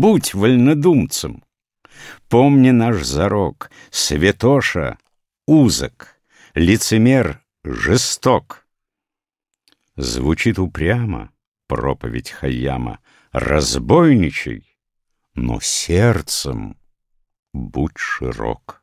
будь вольнодумцем. Помни наш зарок, святоша узок, лицемер жесток. Звучит упрямо проповедь Хайяма, разбойничай, но сердцем будь широк.